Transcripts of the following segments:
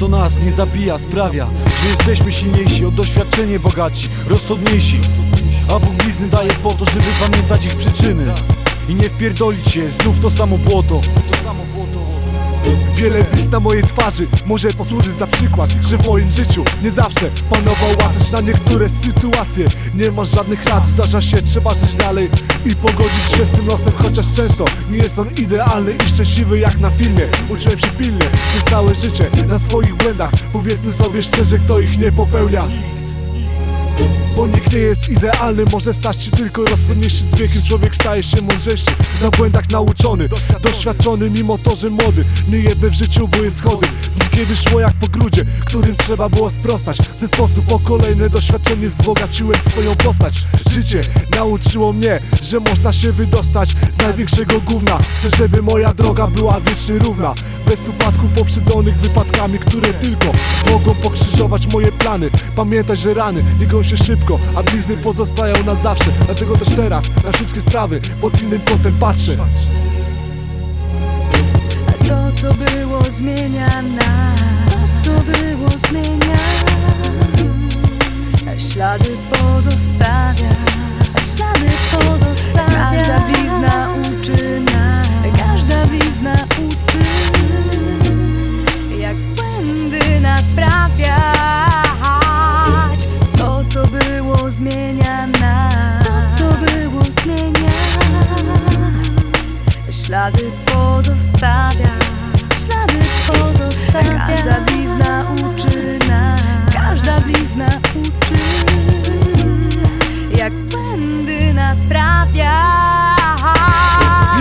co nas nie zabija sprawia, że jesteśmy silniejsi, o doświadczenie bogatsi, rozsądniejsi. A Bóg blizny daje po to, żeby pamiętać ich przyczyny I nie wpierdolić się, znów to samo błoto Wiele blizn na mojej twarzy może posłużyć za przykład Że w moim życiu nie zawsze panował Też na niektóre sytuacje. Nie masz żadnych rad Zdarza się, trzeba żyć dalej i pogodzić się z tym losem Chociaż często nie jest on idealny i szczęśliwy jak na filmie. Uczyłem się pilnie przez całe życie na swoich błędach. Powiedzmy sobie szczerze, kto ich nie popełnia bo nikt nie jest idealny, może stać się tylko rozsądniejszy Z wiekiem człowiek staje się mądrzejszy Na błędach nauczony, doświadczony mimo to, że młody. Nie jedne w życiu były schody kiedy szło jak po grudzie, którym trzeba było sprostać. W ten sposób po kolejne doświadczenie wzbogaciłem swoją postać. Życie nauczyło mnie, że można się wydostać z największego gówna. Chcę, żeby moja droga była wiecznie równa. Bez upadków poprzedzonych wypadkami, które tylko mogą pokrzyżować moje plany. Pamiętaj, że rany goją się szybko, a blizny pozostają na zawsze. Dlatego też teraz na wszystkie sprawy pod innym kątem patrzę. To co było zmienia nas To co było zmienia Ślady pozostawia Ślady pozostawia. Każda blizna uczy nas Każda blizna uczy Ślady pozostawia Ślady pozostawia Każda blizna uczy nas. Każda blizna uczy. Jak błędy naprawia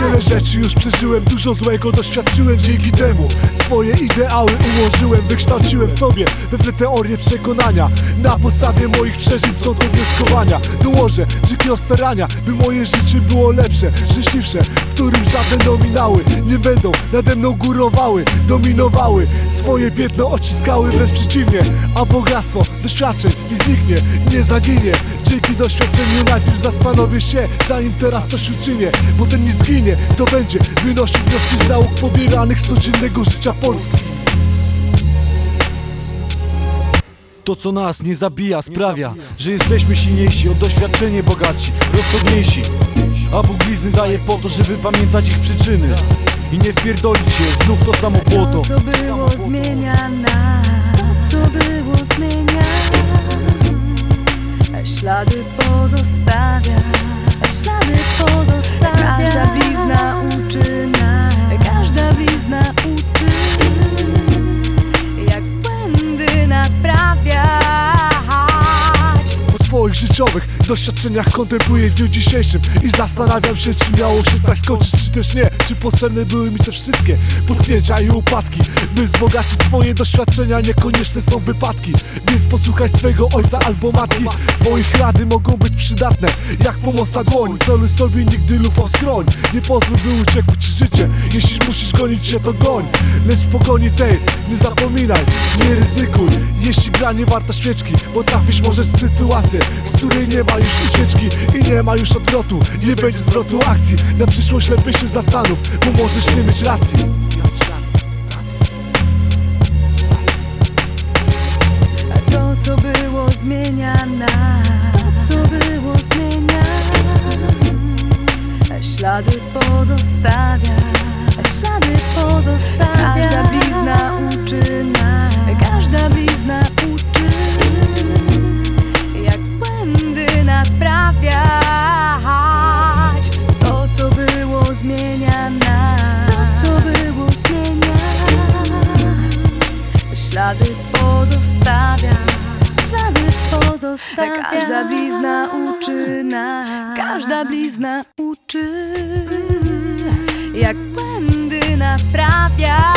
Wiele rzeczy już przeżyłem, dużo złego doświadczyłem dzięki temu. Swoje ideały ułożyłem, wykształciłem sobie pewne teorie przekonania. Na podstawie moich przeżyć są do wnioskowania Dołożę dzikiego starania, by moje życie było lepsze, szczęśliwsze W którym żadne nominały nie będą nade mną górowały Dominowały, swoje piętno odciskały wręcz przeciwnie A bogactwo doświadczeń nie zniknie, nie zaginie Dzięki doświadczeniu najpierw zastanowię się, zanim teraz coś uczynię. Bo ten nie zginie, to będzie wynosił wnioski z nauk pobieranych z codziennego życia Polski. To co nas nie zabija sprawia, że jesteśmy silniejsi, o doświadczenie bogatsi, rozsądniejsi. A Bóg blizny daje po to, żeby pamiętać ich przyczyny I nie wpierdolić się, znów to samo błoto To było zmienia nas Ślady pozostawia. Ślady pozostawia. Każda blizna uczy nas życiowych doświadczeniach kontempluję w dniu dzisiejszym I zastanawiam się, czy miało się tak skończyć, czy też nie Czy potrzebne były mi te wszystkie potknięcia i upadki. By wzbogacić swoje doświadczenia, niekonieczne są wypadki. Więc posłuchaj swego ojca albo matki Bo ich rady mogą być przydatne, jak pomoc na dłoń. Celuj sobie nigdy lufą skroń. Nie pozwól, by uciekło ci życie. Jeśli musisz gonić się, to goń. Lecz w pogoni tej nie zapominaj, nie ryzykuj. Jeśli gra nie warta świeczki, bo trafisz może w sytuację Z której nie ma już ucieczki i nie ma już odwrotu. Nie będzie zwrotu akcji, na przyszłość lepiej się zastanów Bo możesz nie mieć racji. To co było zmienia nas To co było zmienia Ślady pozostawia. Ślady pozostawia. Każda blizna uczy nas Każda blizna uczy Ślady pozostawia Ślady pozostawia. Każda blizna uczy nas Każda blizna uczy Jak błędy naprawia